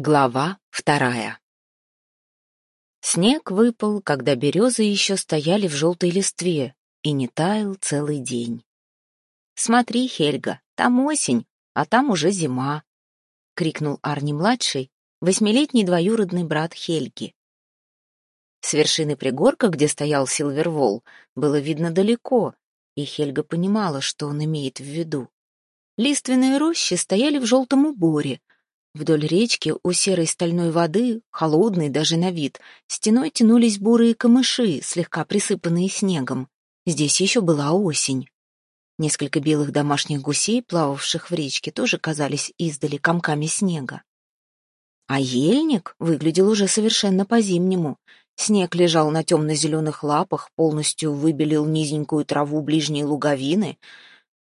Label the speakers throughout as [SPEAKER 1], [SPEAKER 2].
[SPEAKER 1] Глава вторая Снег выпал, когда березы еще стояли в желтой листве, и не таял целый день. «Смотри, Хельга, там осень, а там уже зима», — крикнул Арни-младший, восьмилетний двоюродный брат Хельги. С вершины пригорка, где стоял Силвервол, было видно далеко, и Хельга понимала, что он имеет в виду. Лиственные рощи стояли в желтом уборе, Вдоль речки у серой стальной воды, холодной даже на вид, стеной тянулись бурые камыши, слегка присыпанные снегом. Здесь еще была осень. Несколько белых домашних гусей, плававших в речке, тоже казались издали комками снега. А ельник выглядел уже совершенно по-зимнему. Снег лежал на темно-зеленых лапах, полностью выбелил низенькую траву ближней луговины —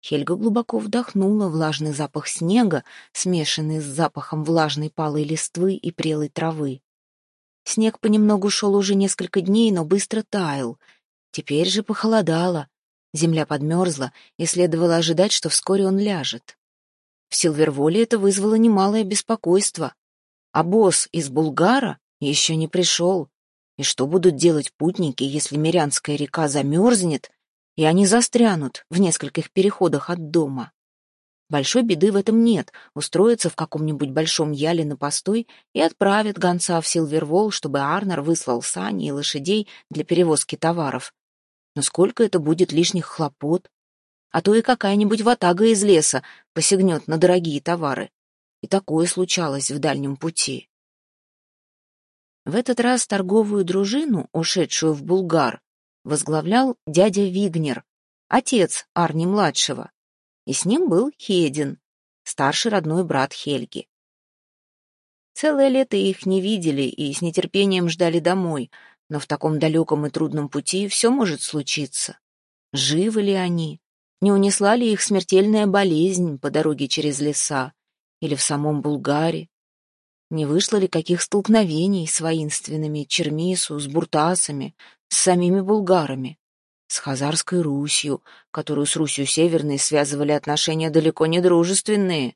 [SPEAKER 1] Хельга глубоко вдохнула влажный запах снега, смешанный с запахом влажной палой листвы и прелой травы. Снег понемногу шел уже несколько дней, но быстро таял. Теперь же похолодало. Земля подмерзла, и следовало ожидать, что вскоре он ляжет. В Силверволе это вызвало немалое беспокойство. А босс из Булгара еще не пришел. И что будут делать путники, если Мирянская река замерзнет, и они застрянут в нескольких переходах от дома. Большой беды в этом нет, устроятся в каком-нибудь большом яле на постой и отправят гонца в Силвервол, чтобы Арнер выслал сани и лошадей для перевозки товаров. Но сколько это будет лишних хлопот? А то и какая-нибудь ватага из леса посягнет на дорогие товары. И такое случалось в дальнем пути. В этот раз торговую дружину, ушедшую в Булгар, возглавлял дядя Вигнер, отец Арни-младшего, и с ним был Хедин, старший родной брат Хельги. Целое лето их не видели и с нетерпением ждали домой, но в таком далеком и трудном пути все может случиться. Живы ли они? Не унесла ли их смертельная болезнь по дороге через леса или в самом Булгаре? Не вышло ли каких столкновений с воинственными Чермису, с буртасами, с самими булгарами, с Хазарской Русью, которую с Русью Северной связывали отношения далеко не дружественные.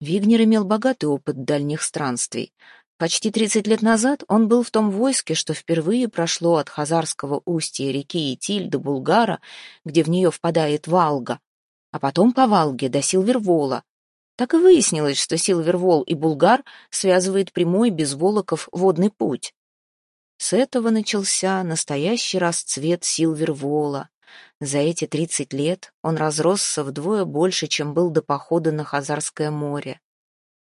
[SPEAKER 1] Вигнер имел богатый опыт дальних странствий. Почти 30 лет назад он был в том войске, что впервые прошло от Хазарского устья реки Итиль до Булгара, где в нее впадает Валга, а потом по Валге до Силвервола. Так и выяснилось, что Силвервол и Булгар связывает прямой без волоков водный путь. С этого начался настоящий расцвет Силвервола. За эти тридцать лет он разросся вдвое больше, чем был до похода на Хазарское море.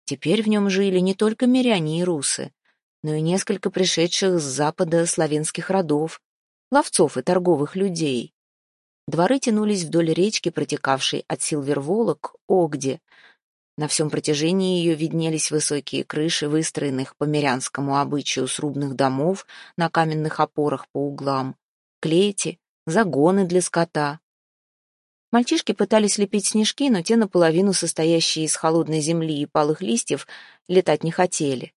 [SPEAKER 1] Теперь в нем жили не только миряне и русы, но и несколько пришедших с запада славянских родов, ловцов и торговых людей. Дворы тянулись вдоль речки, протекавшей от Силвервола к Огде, на всем протяжении ее виднелись высокие крыши, выстроенных по мирянскому обычаю срубных домов на каменных опорах по углам, клети, загоны для скота. Мальчишки пытались лепить снежки, но те, наполовину состоящие из холодной земли и палых листьев, летать не хотели.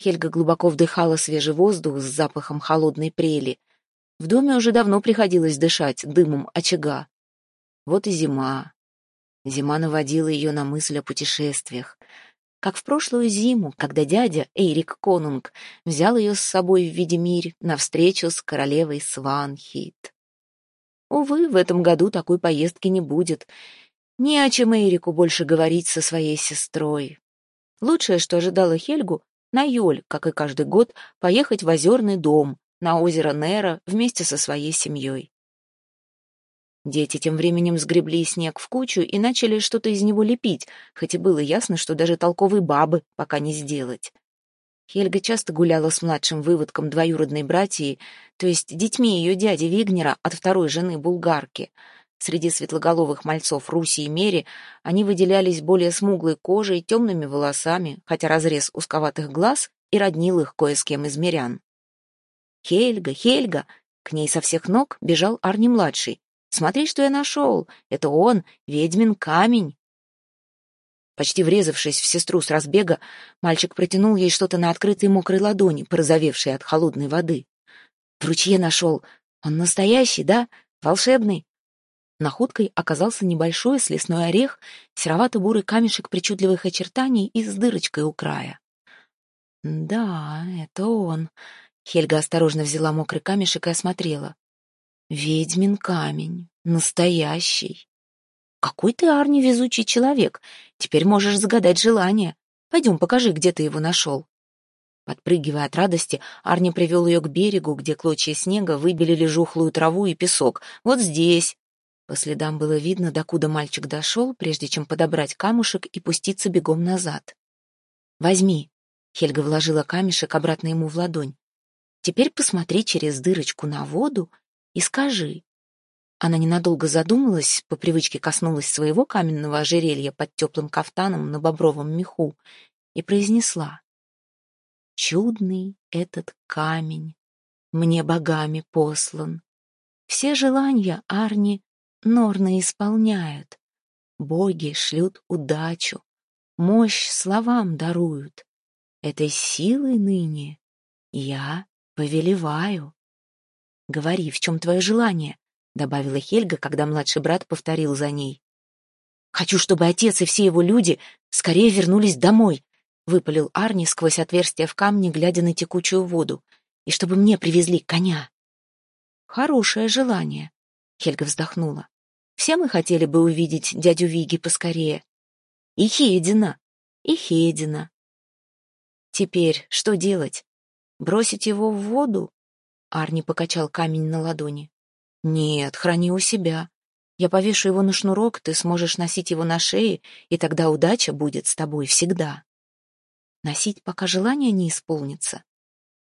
[SPEAKER 1] Хельга глубоко вдыхала свежий воздух с запахом холодной прели. В доме уже давно приходилось дышать дымом очага. Вот и зима, Зима наводила ее на мысль о путешествиях. Как в прошлую зиму, когда дядя Эйрик Конунг взял ее с собой в Видимирь на встречу с королевой Сванхит. Увы, в этом году такой поездки не будет. Не о чем Эйрику больше говорить со своей сестрой. Лучшее, что ожидало Хельгу, на Йоль, как и каждый год, поехать в озерный дом на озеро Нера вместе со своей семьей. Дети тем временем сгребли снег в кучу и начали что-то из него лепить, хоть и было ясно, что даже толковой бабы пока не сделать. Хельга часто гуляла с младшим выводком двоюродной братьей, то есть детьми ее дяди Вигнера от второй жены булгарки. Среди светлоголовых мальцов Руси и Мери они выделялись более смуглой кожей, темными волосами, хотя разрез узковатых глаз и роднил их кое с кем из мирян. «Хельга, Хельга!» К ней со всех ног бежал Арни-младший. Смотри, что я нашел. Это он, ведьмин камень. Почти врезавшись в сестру с разбега, мальчик протянул ей что-то на открытой мокрой ладони, порозовевшей от холодной воды. В ручье нашел. Он настоящий, да? Волшебный? Находкой оказался небольшой слесной орех, серовато-бурый камешек причудливых очертаний и с дырочкой у края. Да, это он. Хельга осторожно взяла мокрый камешек и осмотрела. Ведьмин камень. Настоящий. Какой ты, Арни, везучий человек. Теперь можешь загадать желание. Пойдем, покажи, где ты его нашел. Подпрыгивая от радости, Арни привел ее к берегу, где клочья снега выбелили жухлую траву и песок. Вот здесь. По следам было видно, докуда мальчик дошел, прежде чем подобрать камушек и пуститься бегом назад. «Возьми», — Хельга вложила камешек обратно ему в ладонь. «Теперь посмотри через дырочку на воду и скажи». Она ненадолго задумалась, по привычке коснулась своего каменного ожерелья под теплым кафтаном на бобровом меху и произнесла. «Чудный этот камень, мне богами послан. Все желания Арни норно исполняют. Боги шлют удачу, мощь словам даруют. Этой силой ныне я повелеваю. Говори, в чем твое желание? добавила Хельга, когда младший брат повторил за ней. «Хочу, чтобы отец и все его люди скорее вернулись домой», — выпалил Арни сквозь отверстие в камне, глядя на текучую воду, «и чтобы мне привезли коня». «Хорошее желание», — Хельга вздохнула. «Все мы хотели бы увидеть дядю Виги поскорее. И Хедина, и Хедина. Теперь что делать? Бросить его в воду?» Арни покачал камень на ладони. «Нет, храни у себя. Я повешу его на шнурок, ты сможешь носить его на шее, и тогда удача будет с тобой всегда. Носить, пока желание не исполнится.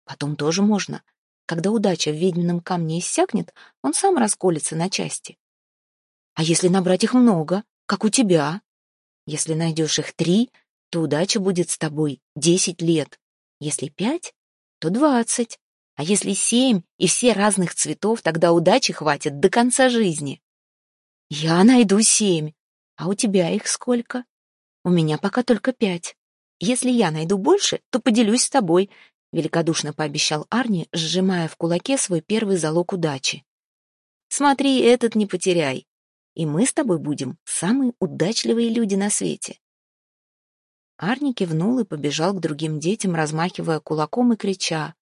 [SPEAKER 1] Потом тоже можно. Когда удача в ведьмином камне иссякнет, он сам расколется на части. А если набрать их много, как у тебя? Если найдешь их три, то удача будет с тобой десять лет. Если пять, то двадцать. А если семь и все разных цветов, тогда удачи хватит до конца жизни. Я найду семь. А у тебя их сколько? У меня пока только пять. Если я найду больше, то поделюсь с тобой, великодушно пообещал Арни, сжимая в кулаке свой первый залог удачи. Смотри, этот не потеряй. И мы с тобой будем самые удачливые люди на свете. Арни кивнул и побежал к другим детям, размахивая кулаком и крича.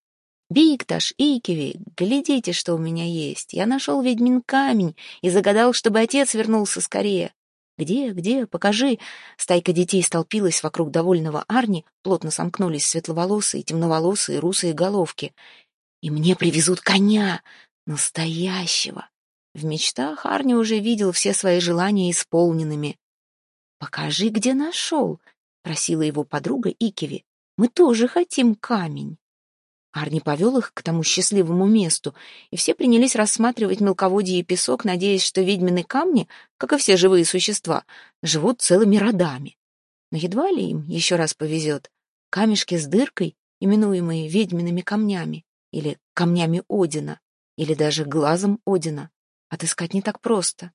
[SPEAKER 1] «Бикташ, Икеви, глядите, что у меня есть. Я нашел ведьмин камень и загадал, чтобы отец вернулся скорее. Где, где, покажи!» Стайка детей столпилась вокруг довольного Арни, плотно сомкнулись светловолосые, темноволосые, русые головки. «И мне привезут коня! Настоящего!» В мечтах Арни уже видел все свои желания исполненными. «Покажи, где нашел!» — просила его подруга Икеви. «Мы тоже хотим камень!» Арни повел их к тому счастливому месту, и все принялись рассматривать мелководье и песок, надеясь, что ведьмины камни, как и все живые существа, живут целыми родами. Но едва ли им еще раз повезет. Камешки с дыркой, именуемые ведьмиными камнями, или камнями Одина, или даже глазом Одина, отыскать не так просто.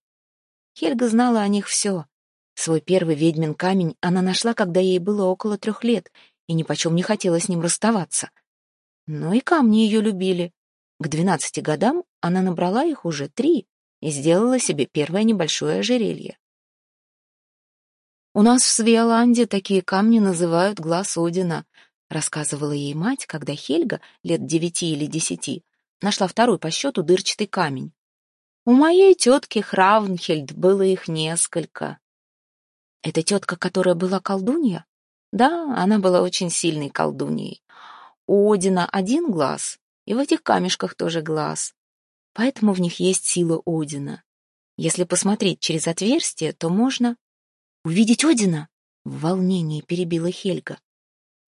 [SPEAKER 1] Хельга знала о них все. Свой первый ведьмин камень она нашла, когда ей было около трех лет, и нипочем не хотела с ним расставаться — но и камни ее любили. К двенадцати годам она набрала их уже три и сделала себе первое небольшое ожерелье. «У нас в Свиоланде такие камни называют глаз Одина», рассказывала ей мать, когда Хельга, лет девяти или десяти, нашла второй по счету дырчатый камень. У моей тетки Хравнхельд было их несколько. Это тетка, которая была колдунья? Да, она была очень сильной колдуньей. У Одина один глаз, и в этих камешках тоже глаз. Поэтому в них есть сила Одина. Если посмотреть через отверстие, то можно... Увидеть Одина? В волнении перебила Хельга.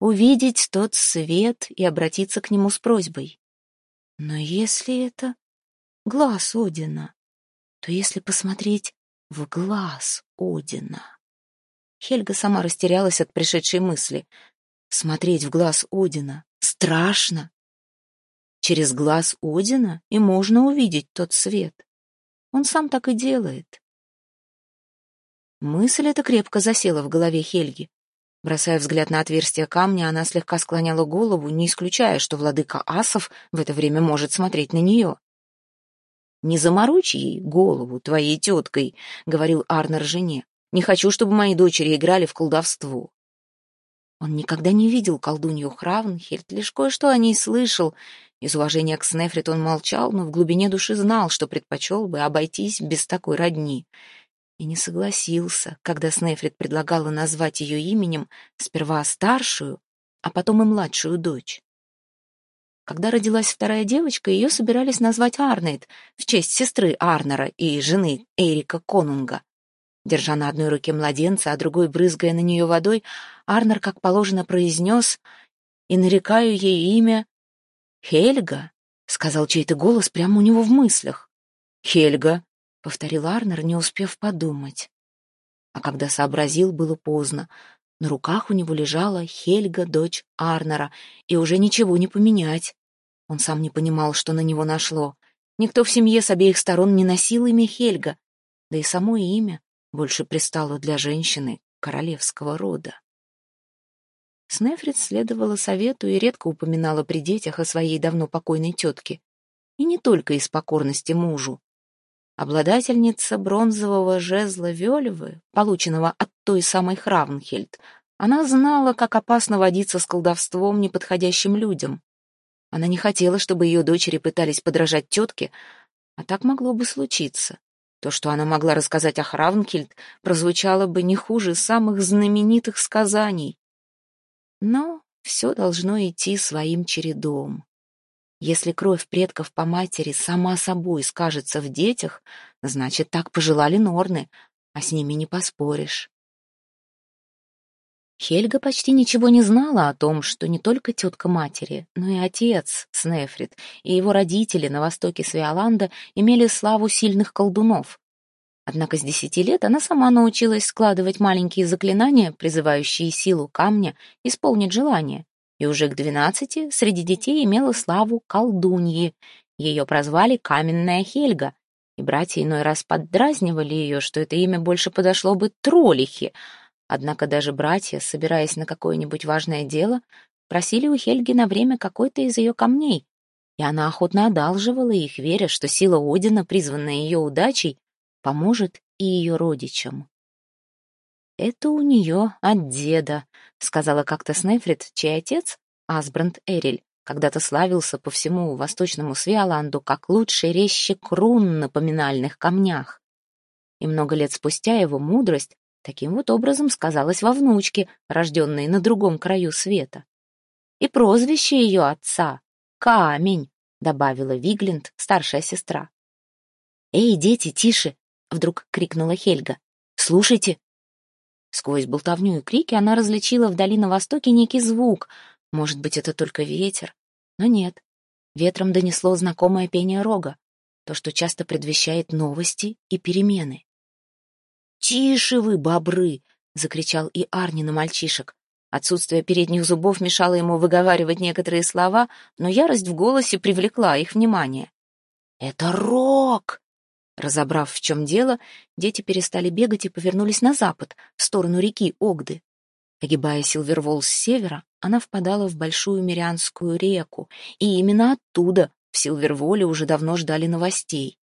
[SPEAKER 1] Увидеть тот свет и обратиться к нему с просьбой. Но если это глаз Одина, то если посмотреть в глаз Одина... Хельга сама растерялась от пришедшей мысли. Смотреть в глаз Одина Страшно. Через глаз Одина и можно увидеть тот свет. Он сам так и делает. Мысль эта крепко засела в голове Хельги. Бросая взгляд на отверстие камня, она слегка склоняла голову, не исключая, что владыка асов в это время может смотреть на нее. «Не заморочь ей голову твоей теткой», — говорил Арнер жене. «Не хочу, чтобы мои дочери играли в колдовство». Он никогда не видел колдунью Хравнхельд, лишь кое-что о ней слышал. Из уважения к Снефрит он молчал, но в глубине души знал, что предпочел бы обойтись без такой родни. И не согласился, когда Снефрит предлагала назвать ее именем сперва старшую, а потом и младшую дочь. Когда родилась вторая девочка, ее собирались назвать Арнейд в честь сестры Арнера и жены Эрика Конунга. Держа на одной руке младенца, а другой брызгая на нее водой, Арнер, как положено, произнес «И нарекаю ей имя Хельга», — сказал чей-то голос прямо у него в мыслях. «Хельга», — повторил Арнер, не успев подумать. А когда сообразил, было поздно. На руках у него лежала Хельга, дочь Арнера, и уже ничего не поменять. Он сам не понимал, что на него нашло. Никто в семье с обеих сторон не носил имя Хельга, да и само имя больше пристало для женщины королевского рода. Снефрит следовала совету и редко упоминала при детях о своей давно покойной тетке. И не только из покорности мужу. Обладательница бронзового жезла Вельвы, полученного от той самой Хравнхельд, она знала, как опасно водиться с колдовством неподходящим людям. Она не хотела, чтобы ее дочери пытались подражать тетке, а так могло бы случиться. То, что она могла рассказать о Хравнкельд, прозвучало бы не хуже самых знаменитых сказаний. Но все должно идти своим чередом. Если кровь предков по матери сама собой скажется в детях, значит, так пожелали Норны, а с ними не поспоришь. Хельга почти ничего не знала о том, что не только тетка матери, но и отец Снефрит и его родители на востоке Свиоланда имели славу сильных колдунов. Однако с десяти лет она сама научилась складывать маленькие заклинания, призывающие силу камня исполнить желание, и уже к двенадцати среди детей имела славу колдуньи. Ее прозвали Каменная Хельга, и братья иной раз поддразнивали ее, что это имя больше подошло бы Тролихе — Однако даже братья, собираясь на какое-нибудь важное дело, просили у Хельги на время какой-то из ее камней, и она охотно одалживала их, веря, что сила Одина, призванная ее удачей, поможет и ее родичам. «Это у нее от деда», — сказала как-то Снефрит, чей отец, Асбранд Эриль, когда-то славился по всему восточному Свиоланду как лучший резчик рун на поминальных камнях. И много лет спустя его мудрость Таким вот образом сказалось во внучке, рожденной на другом краю света. И прозвище ее отца — Камень, добавила Виглинд, старшая сестра. «Эй, дети, тише!» — вдруг крикнула Хельга. «Слушайте!» Сквозь болтовню и крики она различила вдали на востоке некий звук. Может быть, это только ветер. Но нет. Ветром донесло знакомое пение рога, то, что часто предвещает новости и перемены. «Тише вы, бобры!» — закричал и Арни на мальчишек. Отсутствие передних зубов мешало ему выговаривать некоторые слова, но ярость в голосе привлекла их внимание. «Это Рок!» Разобрав, в чем дело, дети перестали бегать и повернулись на запад, в сторону реки Огды. Огибая Силвервол с севера, она впадала в большую Мирянскую реку, и именно оттуда в Силверволе уже давно ждали новостей.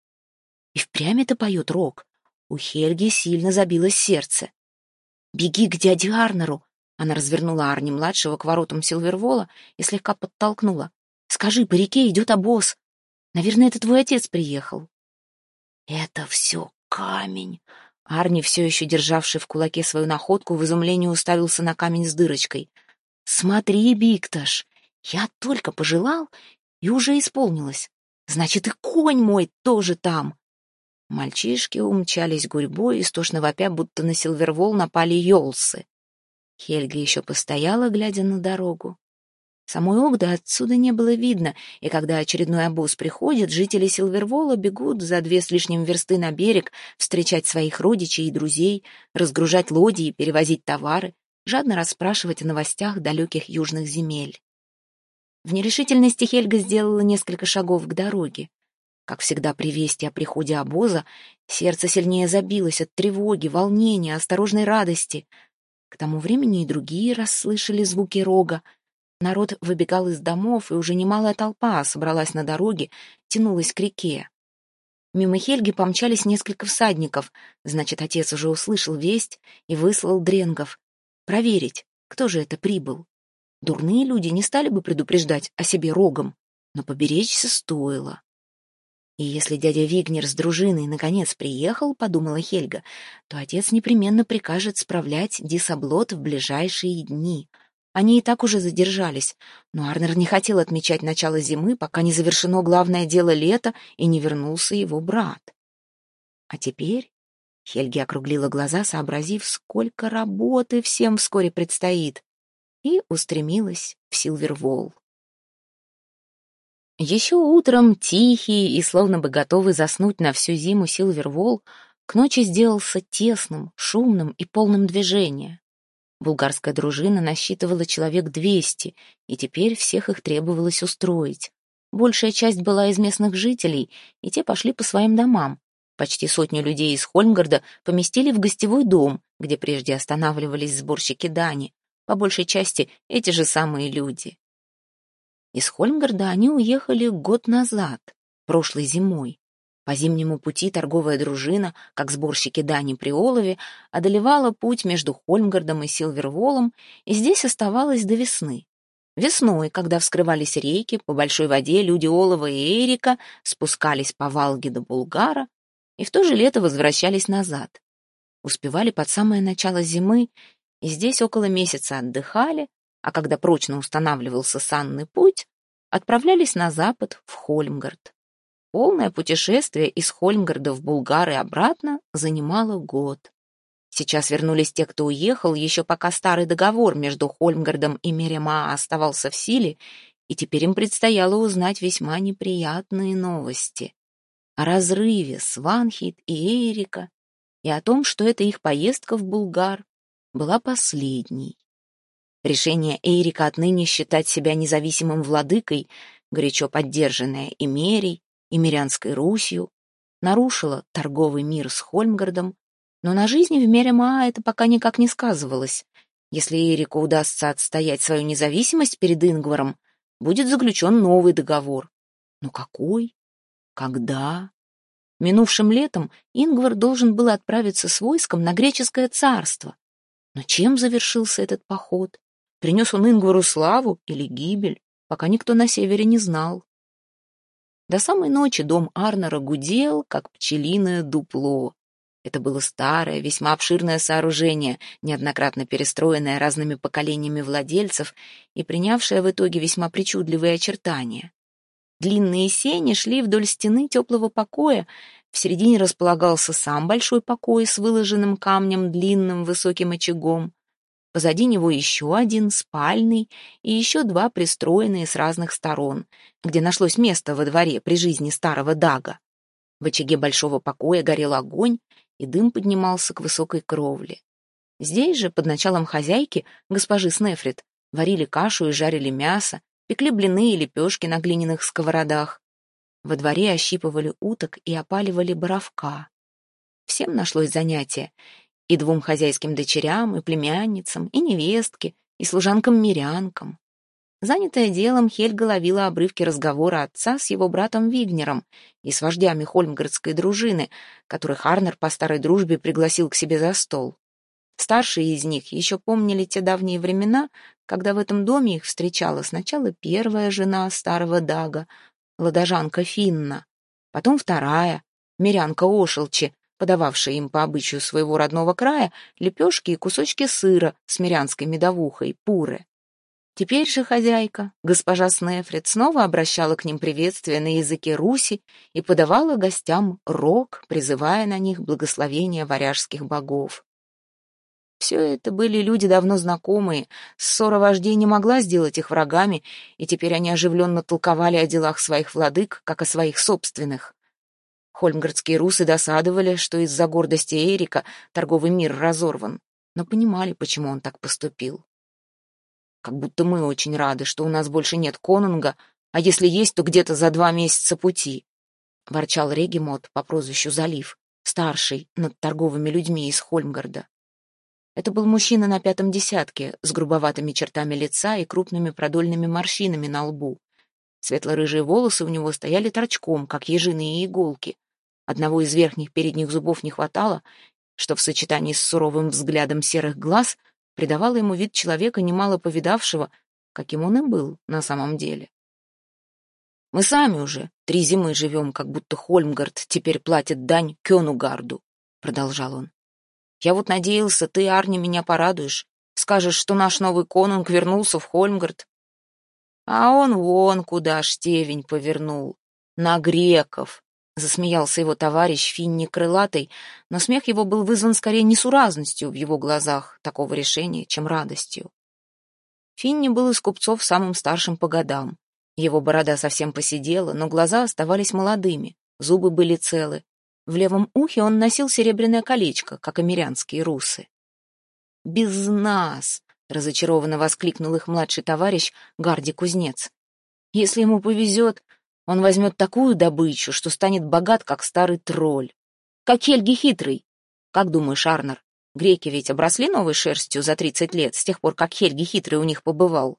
[SPEAKER 1] И впрямь это поет Рок. У Хельги сильно забилось сердце. «Беги к дяде Арнеру!» Она развернула Арни-младшего к воротам Силвервола и слегка подтолкнула. «Скажи, по реке идет обоз. Наверное, это твой отец приехал». «Это все камень!» Арни, все еще державший в кулаке свою находку, в изумлении уставился на камень с дырочкой. «Смотри, Бикташ, я только пожелал, и уже исполнилось. Значит, и конь мой тоже там. Мальчишки умчались гурьбой, истошно вопя, будто на Силвервол напали елсы. Хельга еще постояла, глядя на дорогу. Самой Огды отсюда не было видно, и когда очередной обоз приходит, жители Силвервола бегут за две с лишним версты на берег встречать своих родичей и друзей, разгружать лодии, перевозить товары, жадно расспрашивать о новостях далеких южных земель. В нерешительности Хельга сделала несколько шагов к дороге. Как всегда при вести о приходе обоза, сердце сильнее забилось от тревоги, волнения, осторожной радости. К тому времени и другие расслышали звуки рога. Народ выбегал из домов, и уже немалая толпа собралась на дороге, тянулась к реке. Мимо Хельги помчались несколько всадников, значит, отец уже услышал весть и выслал дренгов. Проверить, Кто же это прибыл? Дурные люди не стали бы предупреждать о себе рогом, но поберечься стоило. И если дядя Вигнер с дружиной наконец приехал, подумала Хельга, то отец непременно прикажет справлять дисоблот в ближайшие дни. Они и так уже задержались, но Арнер не хотел отмечать начало зимы, пока не завершено главное дело лета и не вернулся его брат. А теперь Хельги округлила глаза, сообразив, сколько работы всем вскоре предстоит, и устремилась в Силверволл. Еще утром, тихий и словно бы готовый заснуть на всю зиму Силвервол, к ночи сделался тесным, шумным и полным движения. Булгарская дружина насчитывала человек двести, и теперь всех их требовалось устроить. Большая часть была из местных жителей, и те пошли по своим домам. Почти сотню людей из Хольмгарда поместили в гостевой дом, где прежде останавливались сборщики дани. По большей части эти же самые люди. Из Хольмгарда они уехали год назад, прошлой зимой. По зимнему пути торговая дружина, как сборщики дани при Олове, одолевала путь между Хольмгардом и Силверволом и здесь оставалась до весны. Весной, когда вскрывались реки, по большой воде люди Олова и Эрика спускались по Валге до Булгара и в то же лето возвращались назад. Успевали под самое начало зимы и здесь около месяца отдыхали, а когда прочно устанавливался санный путь, отправлялись на запад, в Хольмгард. Полное путешествие из Хольмгарда в Булгар и обратно занимало год. Сейчас вернулись те, кто уехал, еще пока старый договор между Хольмгардом и Мерема оставался в силе, и теперь им предстояло узнать весьма неприятные новости. О разрыве с Ванхит и Эрика, и о том, что эта их поездка в Булгар была последней. Решение Эйрика отныне считать себя независимым владыкой, горячо поддержанное и Мерей, и Мирянской Русью, нарушило торговый мир с Хольмгардом, но на жизни в Меремаа это пока никак не сказывалось. Если Эрику удастся отстоять свою независимость перед Ингваром, будет заключен новый договор. Но какой? Когда? Минувшим летом Ингвар должен был отправиться с войском на греческое царство. Но чем завершился этот поход? Принес он Ингвару славу или гибель, пока никто на севере не знал. До самой ночи дом Арнера гудел, как пчелиное дупло. Это было старое, весьма обширное сооружение, неоднократно перестроенное разными поколениями владельцев и принявшее в итоге весьма причудливые очертания. Длинные сени шли вдоль стены теплого покоя, в середине располагался сам большой покой с выложенным камнем длинным высоким очагом. Позади него еще один, спальный, и еще два пристроенные с разных сторон, где нашлось место во дворе при жизни старого Дага. В очаге большого покоя горел огонь, и дым поднимался к высокой кровле. Здесь же, под началом хозяйки, госпожи Снефрит, варили кашу и жарили мясо, пекли блины и лепешки на глиняных сковородах. Во дворе ощипывали уток и опаливали боровка. Всем нашлось занятие, и двум хозяйским дочерям, и племянницам, и невестке, и служанкам-мирянкам. Занятая делом, Хельга ловила обрывки разговора отца с его братом Вигнером и с вождями хольмгардской дружины, которых Арнер по старой дружбе пригласил к себе за стол. Старшие из них еще помнили те давние времена, когда в этом доме их встречала сначала первая жена старого Дага, ладожанка Финна, потом вторая, мирянка Ошелчи, подававшая им по обычаю своего родного края лепешки и кусочки сыра с мирянской медовухой, пуры. Теперь же хозяйка, госпожа Снефрит, снова обращала к ним приветствие на языке Руси и подавала гостям рог, призывая на них благословения варяжских богов. Все это были люди давно знакомые, ссора вождей не могла сделать их врагами, и теперь они оживленно толковали о делах своих владык, как о своих собственных. Хольмгардские русы досадовали, что из-за гордости Эрика торговый мир разорван, но понимали, почему он так поступил. Как будто мы очень рады, что у нас больше нет конунга, а если есть, то где-то за два месяца пути, — ворчал Регимот по прозвищу Залив, старший над торговыми людьми из Хольмгарда. Это был мужчина на пятом десятке, с грубоватыми чертами лица и крупными продольными морщинами на лбу. Светло-рыжие волосы у него стояли торчком, как ежиные иголки, Одного из верхних передних зубов не хватало, что в сочетании с суровым взглядом серых глаз придавало ему вид человека, немало повидавшего, каким он и был на самом деле. «Мы сами уже три зимы живем, как будто Хольмгард теперь платит дань Кёнугарду», — продолжал он. «Я вот надеялся, ты, Арни, меня порадуешь, скажешь, что наш новый конунг вернулся в Хольмгард. А он вон куда штевень повернул, на греков, Засмеялся его товарищ Финни крылатый, но смех его был вызван скорее несуразностью в его глазах такого решения, чем радостью. Финни был из купцов самым старшим по годам. Его борода совсем посидела, но глаза оставались молодыми, зубы были целы. В левом ухе он носил серебряное колечко, как амерянские русы. «Без нас!» — разочарованно воскликнул их младший товарищ Гарди Кузнец. «Если ему повезет, он возьмет такую добычу, что станет богат, как старый тролль. Как Хельги Хитрый. Как думаешь, Арнер, греки ведь обросли новой шерстью за тридцать лет, с тех пор, как Хельги Хитрый у них побывал?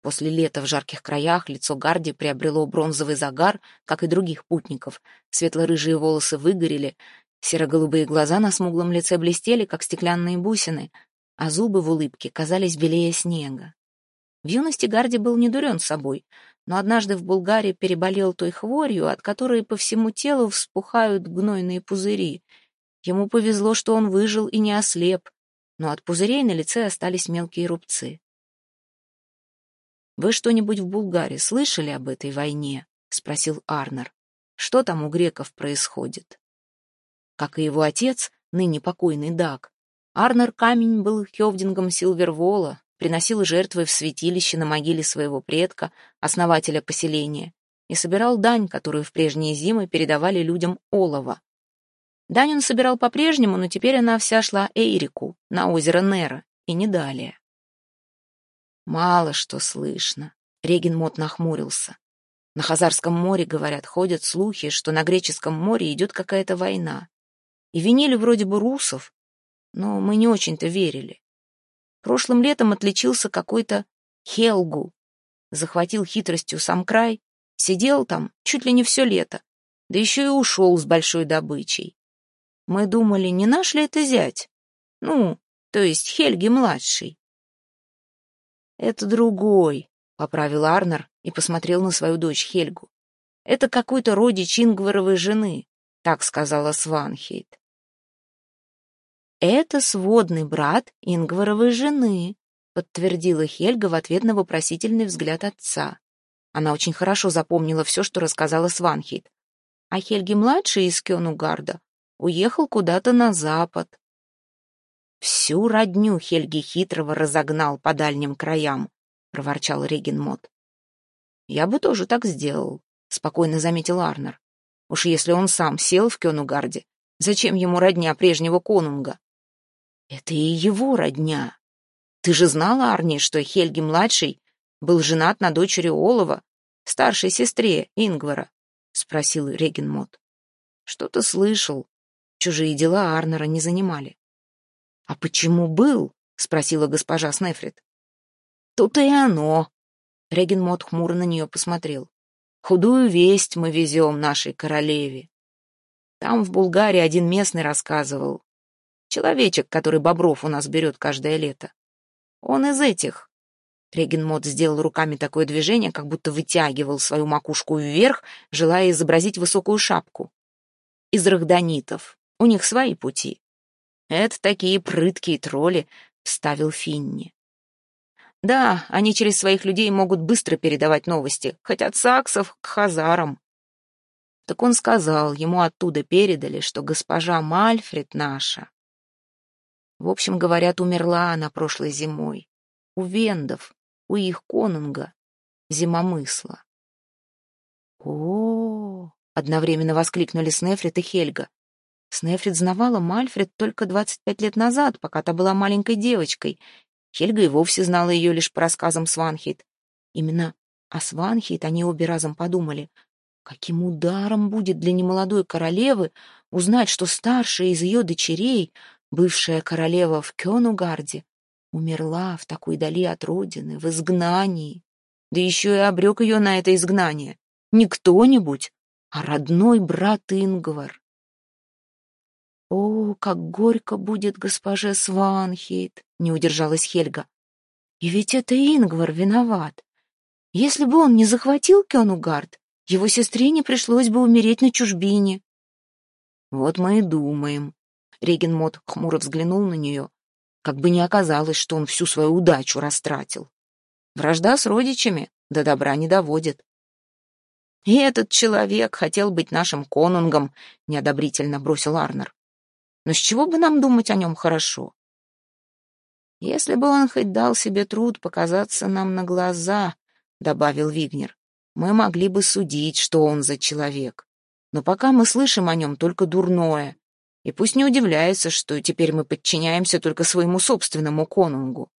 [SPEAKER 1] После лета в жарких краях лицо Гарди приобрело бронзовый загар, как и других путников. Светло-рыжие волосы выгорели, серо-голубые глаза на смуглом лице блестели, как стеклянные бусины, а зубы в улыбке казались белее снега. В юности Гарди был недурен собой, но однажды в Булгарии переболел той хворью, от которой по всему телу вспухают гнойные пузыри. Ему повезло, что он выжил и не ослеп, но от пузырей на лице остались мелкие рубцы. «Вы что-нибудь в Булгарии слышали об этой войне?» — спросил Арнер. «Что там у греков происходит?» Как и его отец, ныне покойный Даг, Арнер Камень был хевдингом Силвервола, приносил жертвы в святилище на могиле своего предка, основателя поселения, и собирал дань, которую в прежние зимы передавали людям олова. Дань он собирал по-прежнему, но теперь она вся шла Эйрику, на озеро Нера, и не далее. Мало что слышно. Регин Мот нахмурился. На Хазарском море, говорят, ходят слухи, что на Греческом море идет какая-то война. И винили вроде бы русов, но мы не очень-то верили. Прошлым летом отличился какой-то Хелгу. Захватил хитростью сам край, сидел там чуть ли не все лето, да еще и ушел с большой добычей. Мы думали, не наш ли это зять? Ну, то есть Хельги-младший. «Это другой», — поправил Арнер и посмотрел на свою дочь Хельгу. «Это какой-то родич Ингваровой жены», — так сказала Сванхейт. «Это сводный брат Ингваровой жены», — подтвердила Хельга в ответ на вопросительный взгляд отца. Она очень хорошо запомнила все, что рассказала Сванхит. А Хельги-младший из Кёнугарда уехал куда-то на запад. «Всю родню Хельги Хитрого разогнал по дальним краям», — проворчал Регенмот. «Я бы тоже так сделал», — спокойно заметил Арнер. «Уж если он сам сел в Кёнугарде, зачем ему родня прежнего конунга?» Это и его родня. Ты же знала, Арни, что Хельги-младший был женат на дочери Олова, старшей сестре Ингвара? — спросил Регенмот. Что-то слышал. Чужие дела Арнера не занимали. — А почему был? — спросила госпожа Снефрит. — Тут и оно. Регенмот хмуро на нее посмотрел. Худую весть мы везем нашей королеве. Там, в Булгарии, один местный рассказывал, Человечек, который Бобров у нас берет каждое лето. Он из этих. Регенмот сделал руками такое движение, как будто вытягивал свою макушку вверх, желая изобразить высокую шапку. Из рахданитов. У них свои пути. Это такие прыткие тролли, вставил Финни. Да, они через своих людей могут быстро передавать новости, хоть от саксов к хазарам. Так он сказал, ему оттуда передали, что госпожа Мальфред наша в общем, говорят, умерла она прошлой зимой. У вендов, у их конунга, зимомысла. О, одновременно воскликнули Снефрит и Хельга. Снефрит знавала Мальфред только двадцать пять лет назад, пока та была маленькой девочкой. Хельга и вовсе знала ее лишь по рассказам Сванхит. Именно о Сванхит они обе разом подумали. Каким ударом будет для немолодой королевы узнать, что старшая из ее дочерей Бывшая королева в Кёнугарде умерла в такой дали от родины, в изгнании. Да еще и обрек ее на это изгнание. Не кто-нибудь, а родной брат Ингвар. «О, как горько будет госпоже Сванхейт!» — не удержалась Хельга. «И ведь это Ингвар виноват. Если бы он не захватил Кёнугард, его сестре не пришлось бы умереть на чужбине». «Вот мы и думаем». Регенмот хмуро взглянул на нее, как бы не оказалось, что он всю свою удачу растратил. Вражда с родичами до добра не доводит. «И этот человек хотел быть нашим конунгом», — неодобрительно бросил Арнер. «Но с чего бы нам думать о нем хорошо?» «Если бы он хоть дал себе труд показаться нам на глаза», — добавил Вигнер, «мы могли бы судить, что он за человек. Но пока мы слышим о нем только дурное, и пусть не удивляется, что теперь мы подчиняемся только своему собственному конунгу».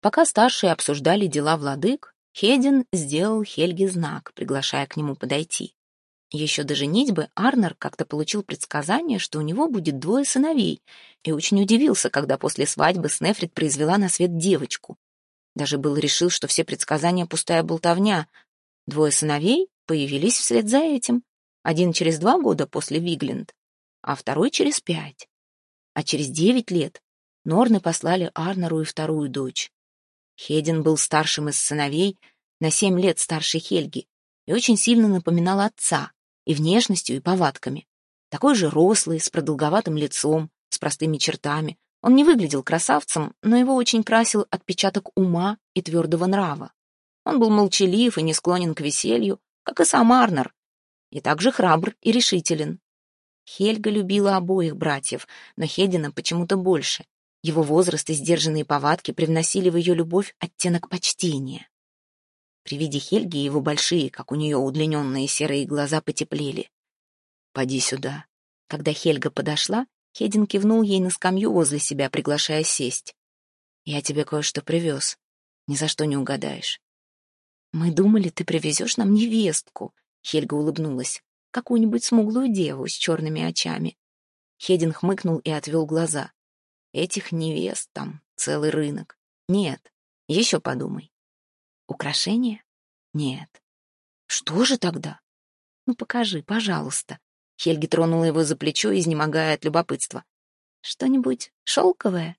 [SPEAKER 1] Пока старшие обсуждали дела владык, Хедин сделал Хельге знак, приглашая к нему подойти. Еще до женитьбы Арнер как-то получил предсказание, что у него будет двое сыновей, и очень удивился, когда после свадьбы Снефрит произвела на свет девочку. Даже был решил, что все предсказания пустая болтовня. Двое сыновей появились вслед за этим. Один через два года после Вигленд, а второй через пять. А через девять лет Норны послали Арнеру и вторую дочь. Хедин был старшим из сыновей, на семь лет старше Хельги, и очень сильно напоминал отца, и внешностью, и повадками. Такой же рослый, с продолговатым лицом, с простыми чертами. Он не выглядел красавцем, но его очень красил отпечаток ума и твердого нрава. Он был молчалив и не склонен к веселью, как и сам Арнер, и также храбр и решителен. Хельга любила обоих братьев, но Хедина почему-то больше. Его возраст и сдержанные повадки привносили в ее любовь оттенок почтения. При виде Хельги его большие, как у нее удлиненные серые глаза, потеплели. «Поди сюда». Когда Хельга подошла, Хедин кивнул ей на скамью возле себя, приглашая сесть. «Я тебе кое-что привез. Ни за что не угадаешь». «Мы думали, ты привезешь нам невестку», — Хельга улыбнулась. «Какую-нибудь смуглую деву с черными очами». Хедин хмыкнул и отвел глаза. Этих невест там целый рынок. Нет, еще подумай. Украшения? Нет. Что же тогда? Ну, покажи, пожалуйста. Хельги тронула его за плечо, изнемогая от любопытства. Что-нибудь шелковое?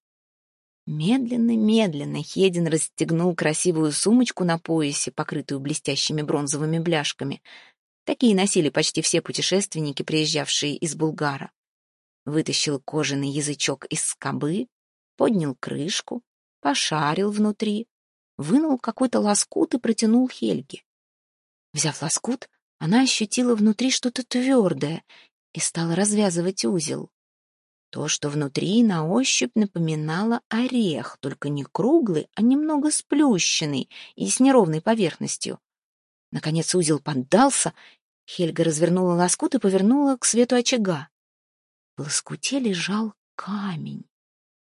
[SPEAKER 1] Медленно-медленно Хедин расстегнул красивую сумочку на поясе, покрытую блестящими бронзовыми бляшками. Такие носили почти все путешественники, приезжавшие из Булгара вытащил кожаный язычок из скобы, поднял крышку, пошарил внутри, вынул какой-то лоскут и протянул Хельге. Взяв лоскут, она ощутила внутри что-то твердое и стала развязывать узел. То, что внутри на ощупь напоминало орех, только не круглый, а немного сплющенный и с неровной поверхностью. Наконец узел поддался, Хельга развернула лоскут и повернула к свету очага. В лоскуте лежал камень,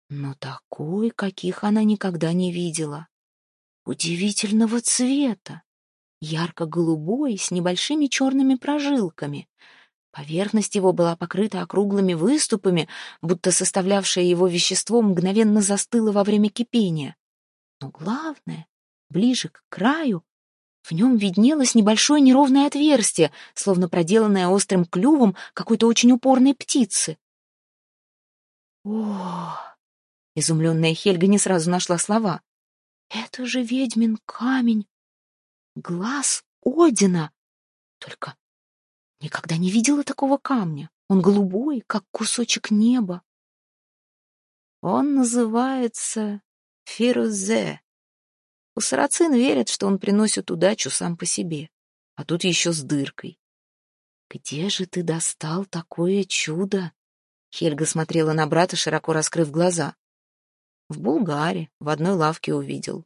[SPEAKER 1] но такой, каких она никогда не видела. Удивительного цвета, ярко-голубой, с небольшими черными прожилками. Поверхность его была покрыта округлыми выступами, будто составлявшее его вещество мгновенно застыло во время кипения. Но главное, ближе к краю, в нем виднелось небольшое неровное отверстие, словно проделанное острым клювом какой-то очень упорной птицы. О! Изумленная Хельга не сразу нашла слова. Это же ведьмин камень. Глаз Одина. Только никогда не видела такого камня. Он голубой, как кусочек неба. Он называется Фирузе, у сарацин верят, что он приносит удачу сам по себе, а тут еще с дыркой. «Где же ты достал такое чудо?» Хельга смотрела на брата, широко раскрыв глаза. «В Булгаре, в одной лавке увидел.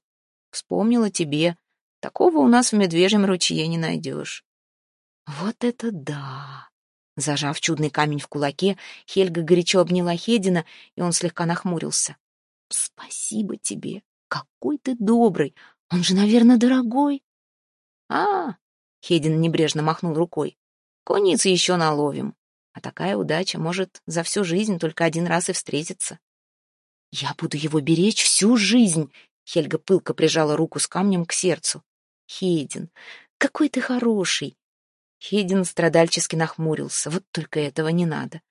[SPEAKER 1] Вспомнила тебе. Такого у нас в Медвежьем ручье не найдешь». «Вот это да!» Зажав чудный камень в кулаке, Хельга горячо обняла Хедина, и он слегка нахмурился. «Спасибо тебе. Какой ты добрый! Он же, наверное, дорогой. А, Хедин небрежно махнул рукой. Конницы еще наловим. А такая удача может за всю жизнь только один раз и встретиться. Я буду его беречь всю жизнь. Хельга пылко прижала руку с камнем к сердцу. Хедин, какой ты хороший. Хейден страдальчески нахмурился. Вот только этого не надо.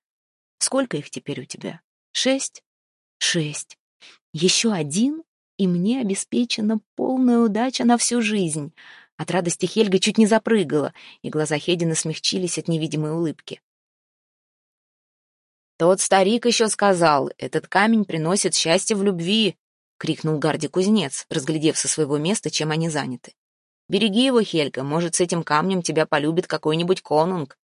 [SPEAKER 1] Сколько их теперь у тебя? Шесть? Шесть. Еще один, и мне обеспечена полная удача на всю жизнь. От радости Хельга чуть не запрыгала, и глаза Хедина смягчились от невидимой улыбки. «Тот старик еще сказал, этот камень приносит счастье в любви», — крикнул Гарди кузнец, разглядев со своего места, чем они заняты. «Береги его, Хельга, может, с этим камнем тебя полюбит какой-нибудь конунг».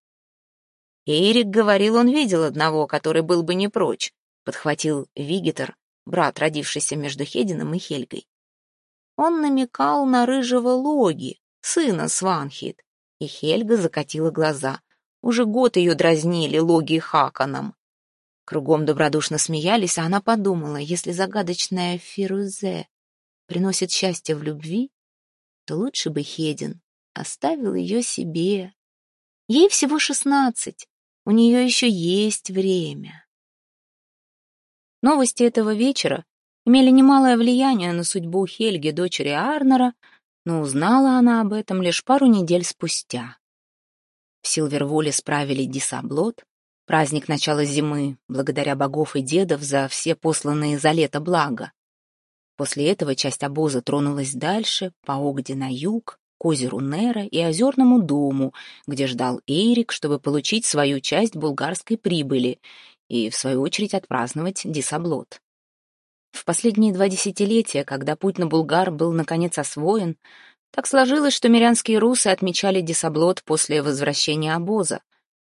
[SPEAKER 1] «Эрик говорил, он видел одного, который был бы не прочь», — подхватил Вигетер, брат, родившийся между Хедином и Хельгой. Он намекал на рыжего Логи, сына Сванхит, и Хельга закатила глаза. Уже год ее дразнили Логи Хаканом. Кругом добродушно смеялись, а она подумала, если загадочная Фирузе приносит счастье в любви, то лучше бы Хедин оставил ее себе. Ей всего шестнадцать, у нее еще есть время. Новости этого вечера имели немалое влияние на судьбу Хельги, дочери Арнера, но узнала она об этом лишь пару недель спустя. В Силверволе справили дисаблот, праздник начала зимы, благодаря богов и дедов за все посланные за лето блага. После этого часть обоза тронулась дальше, по Огде на юг, к озеру Нера и озерному дому, где ждал Эрик, чтобы получить свою часть булгарской прибыли и, в свою очередь, отпраздновать дисаблот. В последние два десятилетия, когда путь на Булгар был наконец освоен, так сложилось, что мирянские русы отмечали десаблот после возвращения обоза.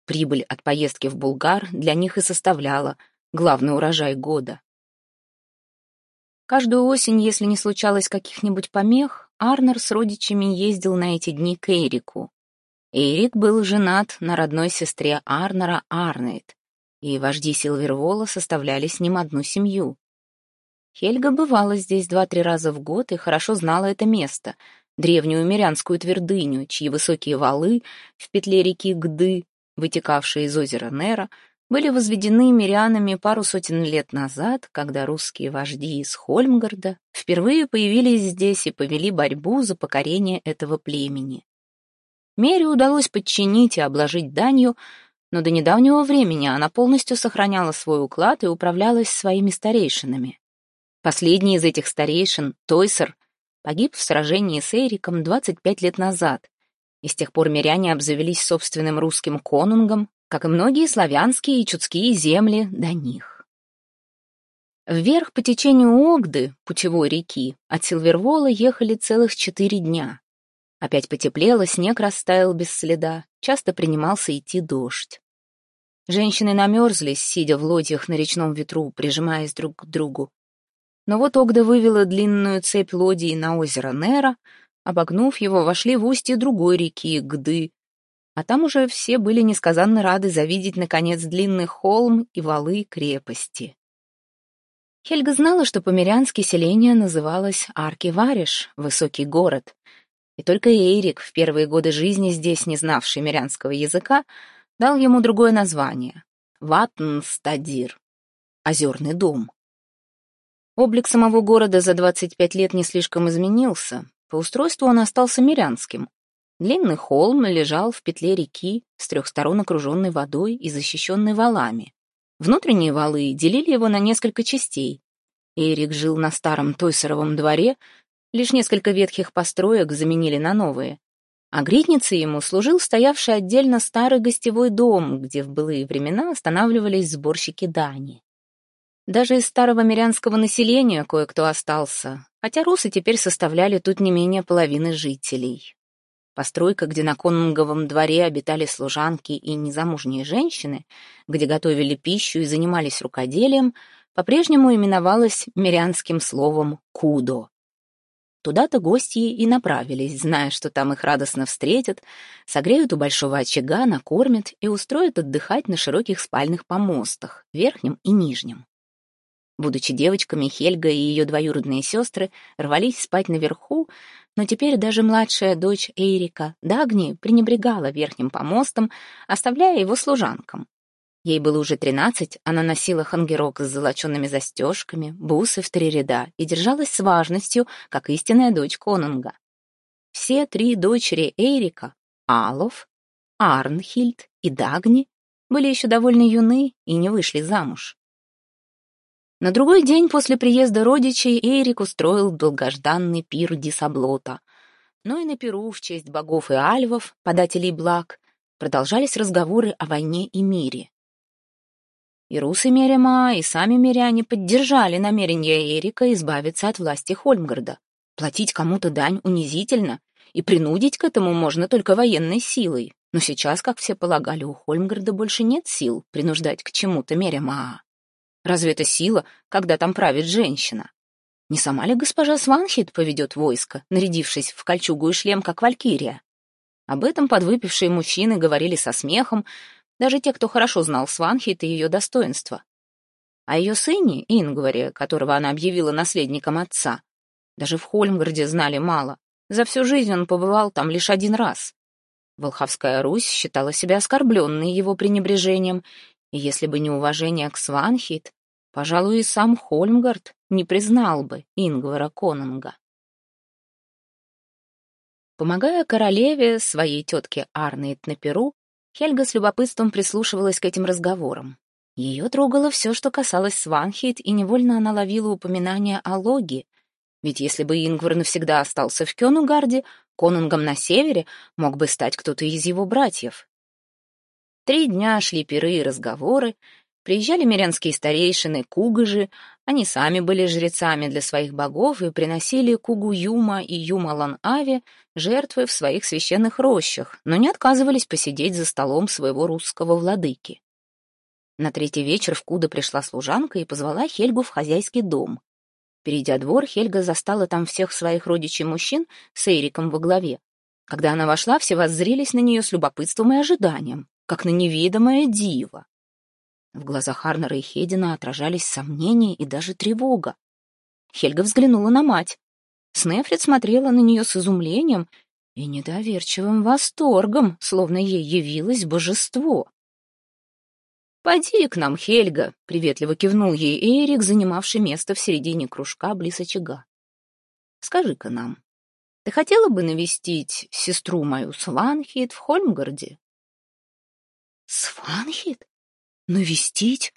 [SPEAKER 1] Прибыль от поездки в Булгар для них и составляла главный урожай года. Каждую осень, если не случалось каких-нибудь помех, Арнер с родичами ездил на эти дни к Эрику. Эрик был женат на родной сестре Арнера Арнейд, и вожди Силвервола составляли с ним одну семью. Хельга бывала здесь два-три раза в год и хорошо знала это место, древнюю мирянскую твердыню, чьи высокие валы в петле реки Гды, вытекавшие из озера Нера, были возведены мирянами пару сотен лет назад, когда русские вожди из Хольмгарда впервые появились здесь и повели борьбу за покорение этого племени. Мере удалось подчинить и обложить данью, но до недавнего времени она полностью сохраняла свой уклад и управлялась своими старейшинами. Последний из этих старейшин, Тойсер, погиб в сражении с Эриком 25 лет назад, и с тех пор миряне обзавелись собственным русским конунгом, как и многие славянские и чудские земли до них. Вверх по течению Огды, путевой реки, от Силвервола ехали целых четыре дня. Опять потеплело, снег растаял без следа, часто принимался идти дождь. Женщины намерзлись, сидя в лодьях на речном ветру, прижимаясь друг к другу. Но вот Огда вывела длинную цепь лодий на озеро Нера, обогнув его, вошли в устье другой реки, Гды, а там уже все были несказанно рады завидеть, наконец, длинный холм и валы крепости. Хельга знала, что по-мирянски селение называлось Арки-Вариш, высокий город, и только Эйрик, в первые годы жизни здесь не знавший мирянского языка, дал ему другое название — Ватнстадир, озерный дом. Облик самого города за 25 лет не слишком изменился. По устройству он остался мирянским. Длинный холм лежал в петле реки, с трех сторон окруженной водой и защищенной валами. Внутренние валы делили его на несколько частей. Эрик жил на старом Тойсеровом дворе, лишь несколько ветхих построек заменили на новые. А гридницей ему служил стоявший отдельно старый гостевой дом, где в былые времена останавливались сборщики дани. Даже из старого мирянского населения кое-кто остался, хотя русы теперь составляли тут не менее половины жителей. Постройка, где на конунговом дворе обитали служанки и незамужние женщины, где готовили пищу и занимались рукоделием, по-прежнему именовалась мирянским словом «кудо». Туда-то гости и направились, зная, что там их радостно встретят, согреют у большого очага, накормят и устроят отдыхать на широких спальных помостах, верхнем и нижнем. Будучи девочками, Хельга и ее двоюродные сестры рвались спать наверху, но теперь даже младшая дочь Эйрика, Дагни, пренебрегала верхним помостом, оставляя его служанкам. Ей было уже тринадцать, она носила хангерок с золоченными застежками, бусы в три ряда и держалась с важностью, как истинная дочь конунга. Все три дочери Эйрика — Алов, Арнхильд и Дагни были еще довольно юны и не вышли замуж. На другой день после приезда родичей Эрик устроил долгожданный пир Дисаблота. Но и на пиру в честь богов и альвов, подателей благ, продолжались разговоры о войне и мире. И русы Мерема, и сами миряне поддержали намерение Эрика избавиться от власти Хольмгарда. Платить кому-то дань унизительно, и принудить к этому можно только военной силой. Но сейчас, как все полагали, у Хольмгарда больше нет сил принуждать к чему-то Мерема. Разве это сила, когда там правит женщина? Не сама ли госпожа Сванхит поведет войско, нарядившись в кольчугу и шлем, как валькирия? Об этом подвыпившие мужчины говорили со смехом, даже те, кто хорошо знал Сванхит и ее достоинства. О ее сыне, Ингваре, которого она объявила наследником отца, даже в Хольмгарде знали мало. За всю жизнь он побывал там лишь один раз. Волховская Русь считала себя оскорбленной его пренебрежением, и если бы не уважение к Сванхит, пожалуй, и сам Хольмгард не признал бы Ингвара Конунга. Помогая королеве, своей тетке Арнейт на Перу, Хельга с любопытством прислушивалась к этим разговорам. Ее трогало все, что касалось Сванхейт, и невольно она ловила упоминания о Логе. Ведь если бы Ингвар навсегда остался в Кёнугарде, конунгом на севере мог бы стать кто-то из его братьев. Три дня шли пиры и разговоры, приезжали мирянские старейшины, кугажи, они сами были жрецами для своих богов и приносили кугу Юма и Юмалан-Аве жертвы в своих священных рощах, но не отказывались посидеть за столом своего русского владыки. На третий вечер в Куда пришла служанка и позвала Хельгу в хозяйский дом. Перейдя двор, Хельга застала там всех своих родичей-мужчин с Эриком во главе. Когда она вошла, все воззрелись на нее с любопытством и ожиданием, как на неведомое диво. В глазах Харнера и Хедина отражались сомнения и даже тревога. Хельга взглянула на мать. Снефрит смотрела на нее с изумлением и недоверчивым восторгом, словно ей явилось божество. «Поди к нам, Хельга», — приветливо кивнул ей Эрик, занимавший место в середине кружка близ очага. «Скажи-ка нам, ты хотела бы навестить сестру мою Сванхит в Хольмгарде?» «Сванхит? Навестить?»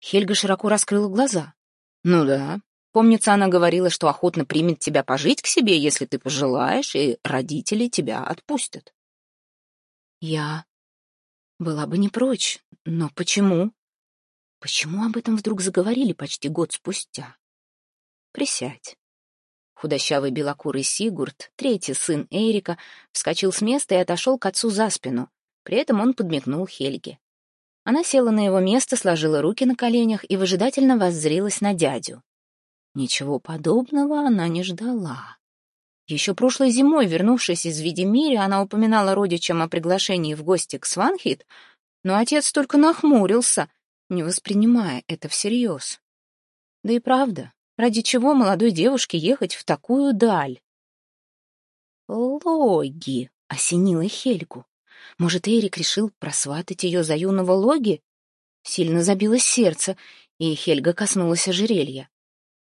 [SPEAKER 1] Хельга широко раскрыла глаза. «Ну да, Помнится, она говорила, что охотно примет тебя пожить к себе, если ты пожелаешь, и родители тебя отпустят. Я была бы не прочь, но почему? Почему об этом вдруг заговорили почти год спустя? Присядь. Худощавый белокурый Сигурд, третий сын Эрика, вскочил с места и отошел к отцу за спину. При этом он подмигнул Хельге. Она села на его место, сложила руки на коленях и выжидательно воззрилась на дядю. Ничего подобного она не ждала. Еще прошлой зимой, вернувшись из Видимиря, она упоминала родичам о приглашении в гости к Сванхит, но отец только нахмурился, не воспринимая это всерьез. Да и правда, ради чего молодой девушке ехать в такую даль? Логи осенила Хельгу. Может, Эрик решил просватать ее за юного Логи? Сильно забилось сердце, и Хельга коснулась ожерелья.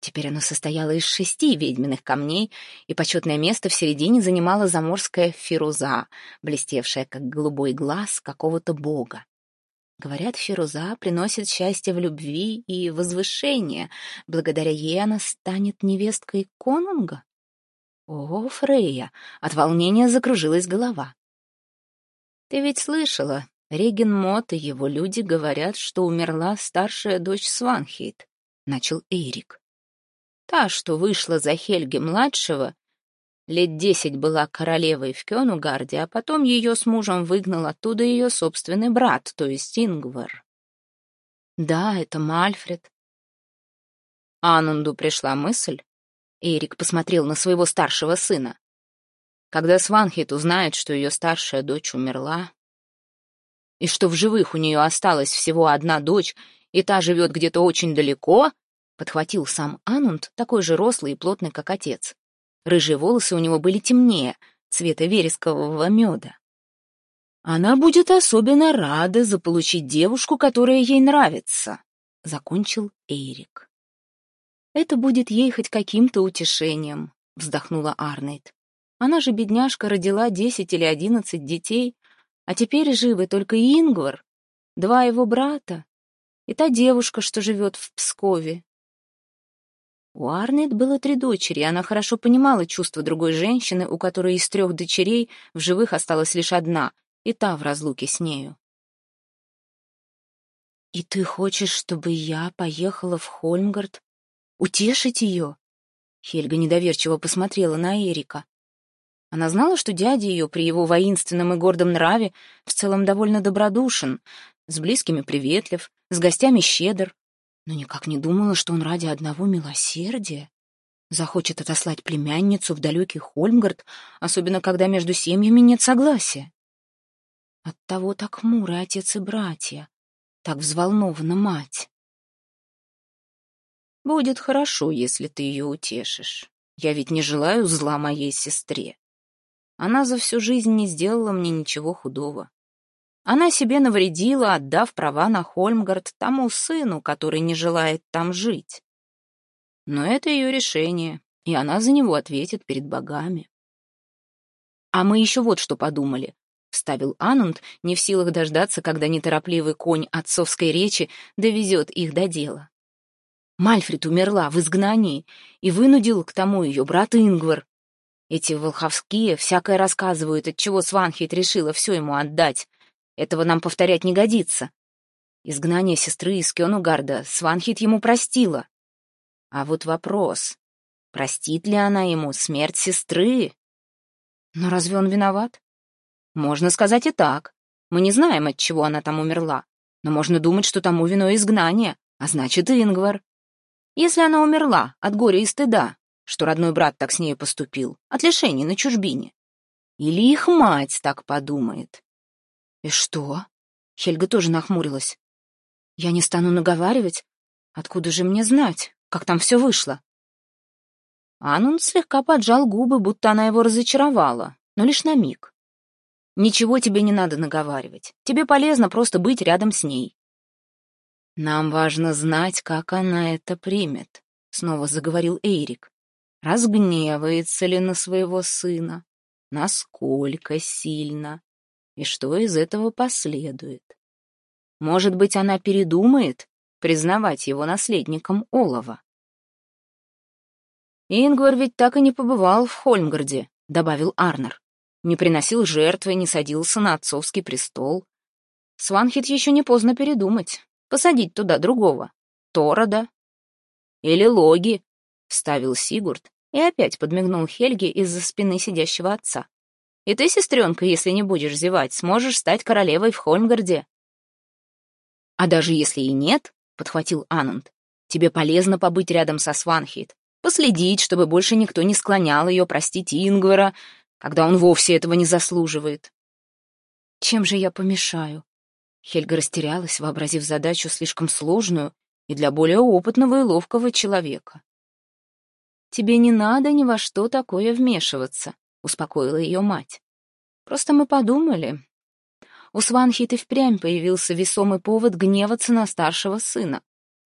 [SPEAKER 1] Теперь оно состояло из шести ведьминых камней, и почетное место в середине занимала заморская фируза, блестевшая, как голубой глаз какого-то бога. Говорят, фируза приносит счастье в любви и возвышение. Благодаря ей она станет невесткой конунга. О, Фрейя! От волнения закружилась голова. Ты ведь слышала, Реген Мот и его люди говорят, что умерла старшая дочь Сванхейт, — начал Эрик. Та, что вышла за Хельги-младшего, лет десять была королевой в Кёнугарде, а потом ее с мужем выгнал оттуда ее собственный брат, то есть Ингвар. Да, это Мальфред. Анунду пришла мысль. Эрик посмотрел на своего старшего сына. Когда Сванхит узнает, что ее старшая дочь умерла, и что в живых у нее осталась всего одна дочь, и та живет где-то очень далеко, Подхватил сам Анунд, такой же рослый и плотный, как отец. Рыжие волосы у него были темнее, цвета верескового меда. «Она будет особенно рада заполучить девушку, которая ей нравится», — закончил Эйрик. «Это будет ей хоть каким-то утешением», — вздохнула Арнейд. «Она же, бедняжка, родила десять или одиннадцать детей, А теперь живы только Ингвар, два его брата и та девушка, что живет в Пскове. У Арнет было три дочери, и она хорошо понимала чувства другой женщины, у которой из трех дочерей в живых осталась лишь одна, и та в разлуке с нею. «И ты хочешь, чтобы я поехала в Хольмгард? Утешить ее?» Хельга недоверчиво посмотрела на Эрика. Она знала, что дядя ее при его воинственном и гордом нраве в целом довольно добродушен, с близкими приветлив, с гостями щедр, но никак не думала, что он ради одного милосердия захочет отослать племянницу в далекий Хольмгард, особенно когда между семьями нет согласия. Оттого так хмуры отец и братья, так взволнована мать. «Будет хорошо, если ты ее утешишь. Я ведь не желаю зла моей сестре. Она за всю жизнь не сделала мне ничего худого. Она себе навредила, отдав права на Хольмгард тому сыну, который не желает там жить. Но это ее решение, и она за него ответит перед богами. «А мы еще вот что подумали», — вставил Анунд, не в силах дождаться, когда неторопливый конь отцовской речи довезет их до дела. Мальфред умерла в изгнании и вынудил к тому ее брат Ингвар. Эти волховские всякое рассказывают, отчего Сванхит решила все ему отдать, этого нам повторять не годится. Изгнание сестры из Кёнугарда Сванхит ему простила. А вот вопрос, простит ли она ему смерть сестры? Но разве он виноват? Можно сказать и так. Мы не знаем, от чего она там умерла. Но можно думать, что тому вино изгнание, а значит, Ингвар. Если она умерла от горя и стыда, что родной брат так с ней поступил, от лишений на чужбине. Или их мать так подумает. «И что?» Хельга тоже нахмурилась. «Я не стану наговаривать. Откуда же мне знать, как там все вышло?» Анун слегка поджал губы, будто она его разочаровала, но лишь на миг. «Ничего тебе не надо наговаривать. Тебе полезно просто быть рядом с ней». «Нам важно знать, как она это примет», — снова заговорил Эйрик. «Разгневается ли на своего сына? Насколько сильно? и что из этого последует. Может быть, она передумает признавать его наследником Олова. «Ингвар ведь так и не побывал в Хольмгарде», — добавил Арнер. «Не приносил жертвы, не садился на отцовский престол. Сванхит еще не поздно передумать, посадить туда другого. Торода. Или Логи», — вставил Сигурд и опять подмигнул Хельге из-за спины сидящего отца. И ты, сестренка, если не будешь зевать, сможешь стать королевой в Хольмгарде. А даже если и нет, — подхватил Ананд, — тебе полезно побыть рядом со Сванхит, последить, чтобы больше никто не склонял ее простить Ингвара, когда он вовсе этого не заслуживает. Чем же я помешаю? Хельга растерялась, вообразив задачу слишком сложную и для более опытного и ловкого человека. «Тебе не надо ни во что такое вмешиваться», — успокоила ее мать. «Просто мы подумали. У Сванхит и впрямь появился весомый повод гневаться на старшего сына.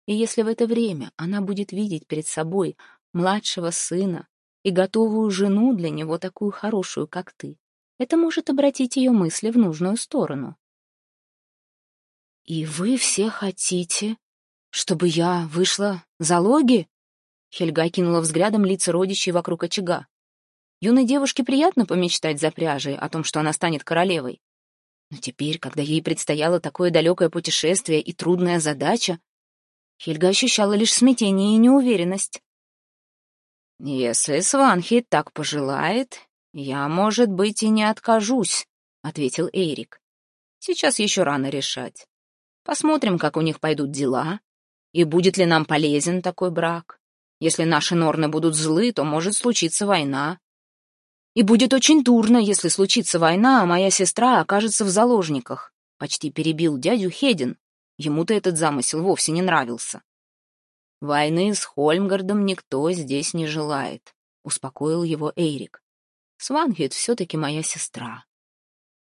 [SPEAKER 1] И если в это время она будет видеть перед собой младшего сына и готовую жену для него такую хорошую, как ты, это может обратить ее мысли в нужную сторону. «И вы все хотите, чтобы я вышла за логи?» Хельга кинула взглядом лица родичей вокруг очага. Юной девушке приятно помечтать за пряжей о том, что она станет королевой. Но теперь, когда ей предстояло такое далекое путешествие и трудная задача, Хельга ощущала лишь смятение и неуверенность. «Если Сванхи так пожелает, я, может быть, и не откажусь», — ответил Эрик. «Сейчас еще рано решать. Посмотрим, как у них пойдут дела, и будет ли нам полезен такой брак. Если наши норны будут злы, то может случиться война. И будет очень дурно, если случится война, а моя сестра окажется в заложниках. Почти перебил дядю Хедин. Ему-то этот замысел вовсе не нравился. Войны с Хольмгардом никто здесь не желает, успокоил его Эйрик. Свангет все-таки моя сестра.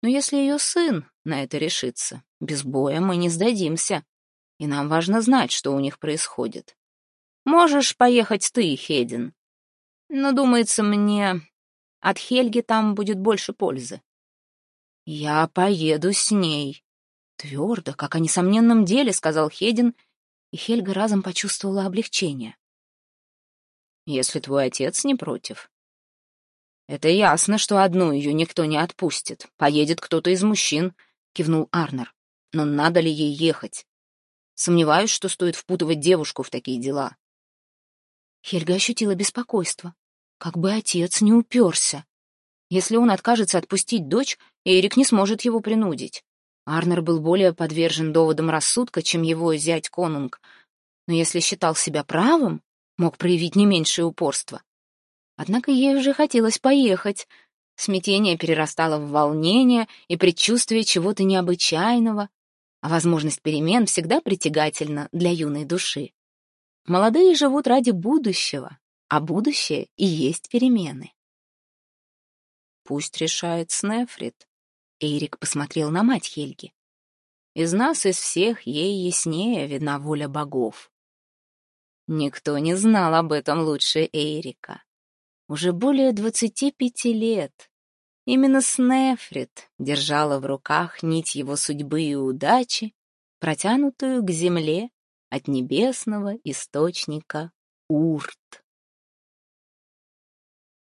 [SPEAKER 1] Но если ее сын на это решится, без боя мы не сдадимся, и нам важно знать, что у них происходит. Можешь поехать ты, Хедин. Но, думается мне, от Хельги там будет больше пользы. «Я поеду с ней», — твердо, как о несомненном деле, сказал Хедин, и Хельга разом почувствовала облегчение. «Если твой отец не против». «Это ясно, что одну ее никто не отпустит. Поедет кто-то из мужчин», — кивнул Арнер. «Но надо ли ей ехать? Сомневаюсь, что стоит впутывать девушку в такие дела».
[SPEAKER 2] Хельга ощутила беспокойство. Как бы отец не уперся. Если он откажется отпустить дочь, Эрик не сможет его принудить. Арнер был более подвержен доводам рассудка, чем его зять Конунг, но если считал себя правым, мог проявить не меньшее упорство. Однако ей уже хотелось поехать. Смятение перерастало в волнение и предчувствие чего-то необычайного, а возможность перемен всегда притягательна для юной души. Молодые живут ради будущего, а будущее и есть перемены.
[SPEAKER 1] Пусть решает Снефрит. Эйрик посмотрел на мать Хельги. Из нас, из всех, ей яснее видна воля богов. Никто не знал об этом лучше Эйрика. Уже более двадцати пяти лет именно Снефрит держала в руках нить его судьбы и удачи, протянутую к земле от небесного источника Урт.